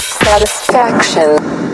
Satisfaction.